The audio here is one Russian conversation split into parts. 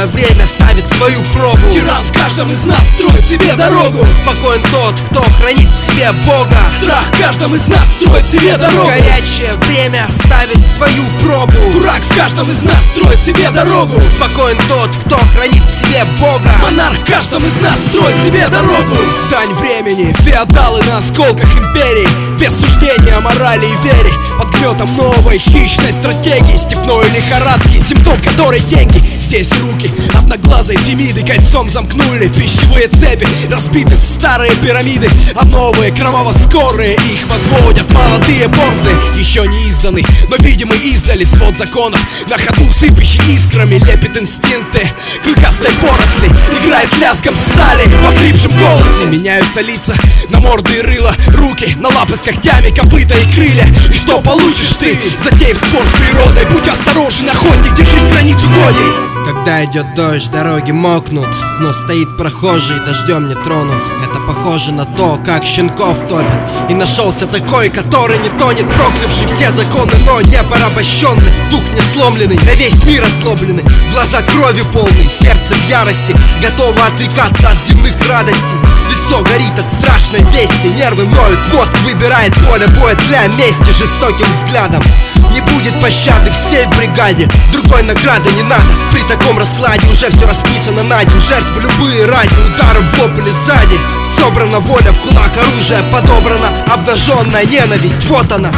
Новое время ставит свою пробу. Тиран в каждом из нас строит себе дорогу. Спокоен тот, кто хранит в себе Бога. Страх в каждом из нас строит себе дорогу. Горячее время ставит свою пробу. Дурак в каждом из нас строит себе дорогу. Спокоен тот, кто хранит в себе Бога. Монарх в каждом из нас строит себе дорогу. Дань времени, феодалы на осколках империи. Без суждения, морали и вере Под гнетом новой хищной стратегии Степной лихорадки, симптом которой деньги Здесь руки одноглазой Фемиды Кольцом замкнули пищевые цепи Разбиты старые пирамиды А новые кроваво-скорые их возводят Молодые борзы, еще не изданы Но видимы издали свод законов. На ходу сыпящий искрами лепит инстинкты Клыкастой поросли играет лязгом стали В охрипшем голосе меняются лица. На морды и рыла, руки на лапы с когтями Копыта и крылья. И что получишь ты, затеяв спор с природой Будь осторожен, охотник, держись границу угодий когда идет дождь, дороги мокнут Но стоит прохожий, дождем не тронут. Это похоже на то, как щенков топят. И нашелся такой, который не тонет Проклявший все законы, но не порабощенный. Дух не сломленный, на весь мир ослобленный. Глаза крови полные, сердце в ярости. Готово отрекаться от земных радостей. Лицо горит от страшной вести. Нервы ноют, мозг выбирает поле боя для мести. Жестоким взглядом Не будет пощады всей бригаде. Другой награды не надо При таком раскладе уже все расписано на день. Жертвы любые ради ударом в лоб или сзади. Собрана воля в кулак, оружие подобрано. Обнаженная ненависть, вот она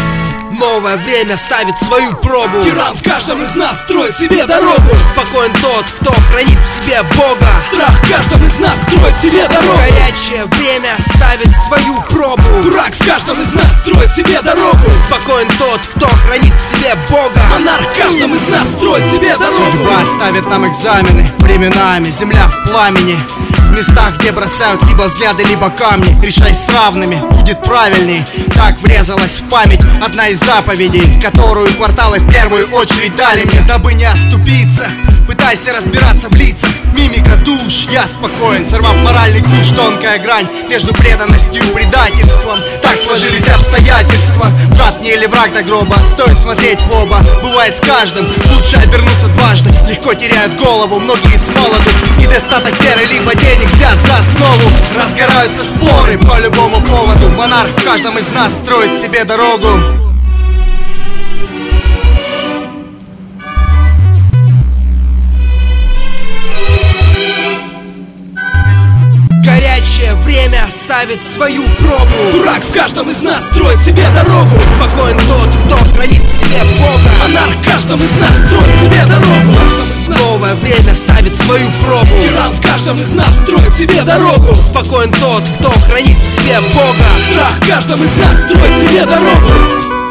Новое время ставит свою пробу. Тиран в каждом из нас строит себе дорогу. Спокоен тот, кто хранит в себе Бога. Страх в каждом из нас строит себе дорогу. Горячее время ставит свою пробу. Дурак в каждом из нас строит себе дорогу. Спокоен тот, кто хранит в себе Бога. Монарх в каждом из нас строит себе дорогу. Судьба ставит нам экзамены Временами. Земля в пламени местах, где бросают либо взгляды, либо камни. Решай с равными, будет правильней Так врезалась в память одна из заповедей Которую кварталы в первую очередь дали мне. Дабы не оступиться Пытайся разбираться в лицах. Мимика душ, я спокоен Сорвав моральный ключ, тонкая грань Между преданностью и предательством. Так сложились обстоятельства или враг до гроба. Стоит смотреть в оба Бывает с каждым. Лучше обернуться дважды Легко теряют голову. Многие с молоду Недостаток веры Либо денег взят за основу. Разгораются споры по любому поводу. Монарх в каждом из нас строит себе дорогу ставит свою пробу. Дурак в каждом из нас строит себе дорогу. Спокоен тот, кто хранит в себе Бога. Монарх в каждом из нас строит себе дорогу. Новое время ставит свою пробу. Тиран в каждом из нас строит себе дорогу. Спокоен тот, кто хранит в себе Бога. Страх в каждом из нас строит себе дорогу